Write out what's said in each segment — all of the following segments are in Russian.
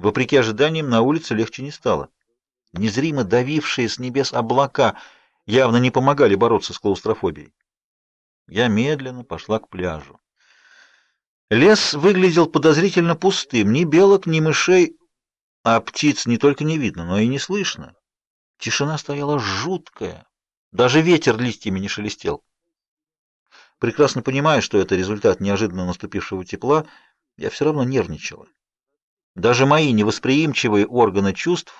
Вопреки ожиданиям, на улице легче не стало. Незримо давившие с небес облака явно не помогали бороться с клаустрофобией. Я медленно пошла к пляжу. Лес выглядел подозрительно пустым, ни белок, ни мышей, а птиц не только не видно, но и не слышно. Тишина стояла жуткая, даже ветер листьями не шелестел. Прекрасно понимая, что это результат неожиданно наступившего тепла, я все равно нервничала. Даже мои невосприимчивые органы чувств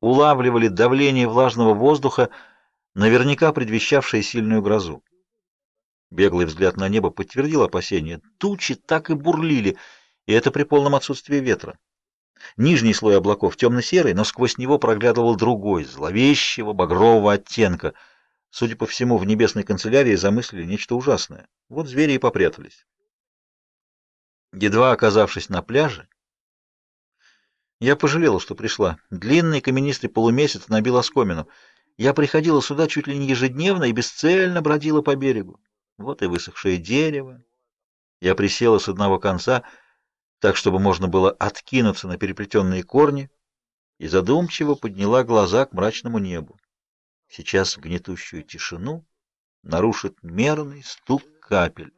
улавливали давление влажного воздуха, наверняка предвещавшее сильную грозу. Беглый взгляд на небо подтвердил опасения. Тучи так и бурлили, и это при полном отсутствии ветра. Нижний слой облаков темно-серый, но сквозь него проглядывал другой, зловещего багрового оттенка. Судя по всему, в небесной канцелярии замыслили нечто ужасное. Вот звери и попрятались. Едва оказавшись на пляже, я пожалела, что пришла. Длинный каменистый полумесяц набил оскомину. Я приходила сюда чуть ли не ежедневно и бесцельно бродила по берегу. Вот и высохшее дерево. Я присела с одного конца, так, чтобы можно было откинуться на переплетенные корни, и задумчиво подняла глаза к мрачному небу. Сейчас гнетущую тишину нарушит мерный стук капель.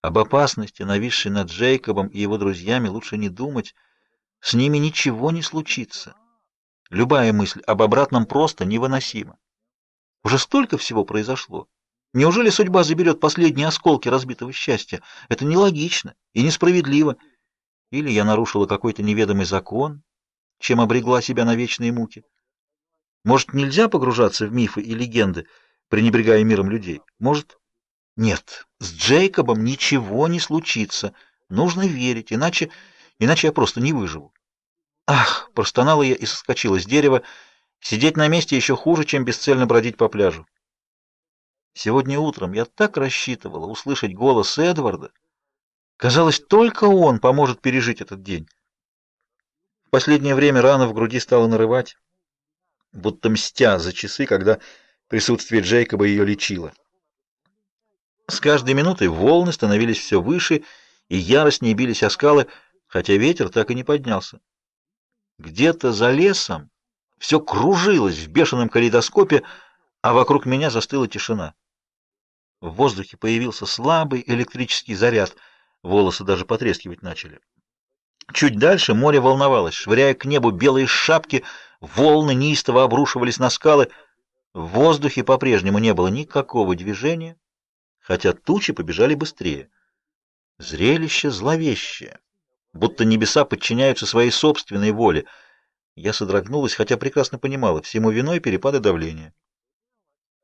Об опасности, нависшей над Джейкобом и его друзьями, лучше не думать — с ними ничего не случится. Любая мысль об обратном просто невыносима. Уже столько всего произошло. Неужели судьба заберет последние осколки разбитого счастья? Это нелогично и несправедливо. Или я нарушила какой-то неведомый закон, чем обрегла себя на вечные муки. Может, нельзя погружаться в мифы и легенды, пренебрегая миром людей? Может, нет, с Джейкобом ничего не случится. Нужно верить, иначе иначе я просто не выживу. Ах, простонала я и соскочила с дерева. Сидеть на месте еще хуже, чем бесцельно бродить по пляжу. Сегодня утром я так рассчитывала услышать голос Эдварда. Казалось, только он поможет пережить этот день. В последнее время рана в груди стала нарывать, будто мстя за часы, когда присутствие Джейкоба ее лечило. С каждой минутой волны становились все выше, и яростнее бились о скалы, хотя ветер так и не поднялся. Где-то за лесом все кружилось в бешеном калейдоскопе, а вокруг меня застыла тишина. В воздухе появился слабый электрический заряд, волосы даже потрескивать начали. Чуть дальше море волновалось, швыряя к небу белые шапки, волны неистово обрушивались на скалы. В воздухе по-прежнему не было никакого движения, хотя тучи побежали быстрее. Зрелище зловещее будто небеса подчиняются своей собственной воле. Я содрогнулась, хотя прекрасно понимала, всему виной перепады давления.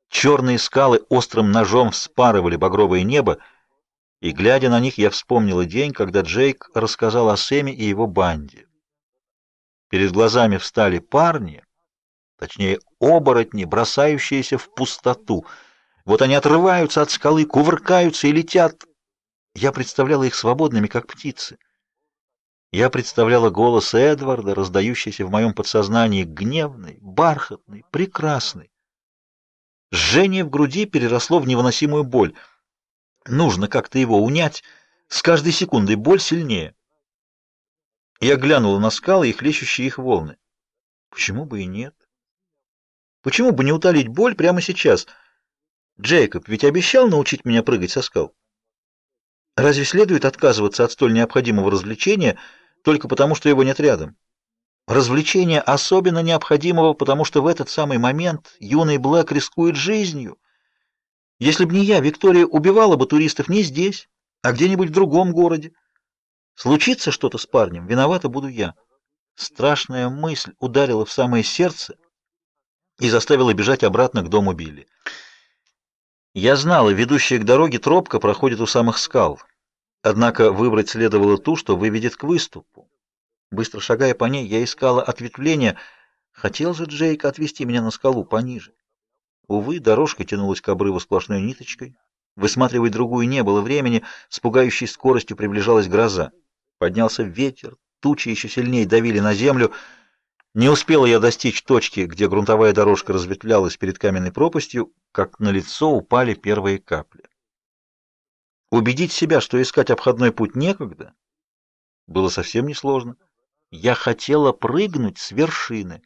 Черные скалы острым ножом вспарывали багровое небо, и, глядя на них, я вспомнила день, когда Джейк рассказал о Сэме и его банде. Перед глазами встали парни, точнее, оборотни, бросающиеся в пустоту. Вот они отрываются от скалы, кувыркаются и летят. Я представляла их свободными, как птицы. Я представляла голос Эдварда, раздающийся в моем подсознании гневный, бархатный, прекрасный. Жжение в груди переросло в невыносимую боль. Нужно как-то его унять. С каждой секундой боль сильнее. Я глянула на скалы и хлещущие их волны. Почему бы и нет? Почему бы не утолить боль прямо сейчас? Джейкоб ведь обещал научить меня прыгать со скал. Разве следует отказываться от столь необходимого развлечения — только потому, что его нет рядом. Развлечение особенно необходимого, потому что в этот самый момент юный Блэк рискует жизнью. Если бы не я, Виктория убивала бы туристов не здесь, а где-нибудь в другом городе. Случится что-то с парнем, виновата буду я. Страшная мысль ударила в самое сердце и заставила бежать обратно к дому Билли. Я знала, ведущая к дороге тропка проходит у самых скал. Однако выбрать следовало ту, что выведет к выступу. Быстро шагая по ней, я искала ответвления. Хотел же Джейк отвести меня на скалу пониже. Увы, дорожка тянулась к обрыву сплошной ниточкой. Высматривать другую не было времени, с пугающей скоростью приближалась гроза. Поднялся ветер, тучи еще сильнее давили на землю. Не успела я достичь точки, где грунтовая дорожка разветвлялась перед каменной пропастью, как на лицо упали первые капли. Убедить себя, что искать обходной путь некогда, было совсем несложно. Я хотела прыгнуть с вершины.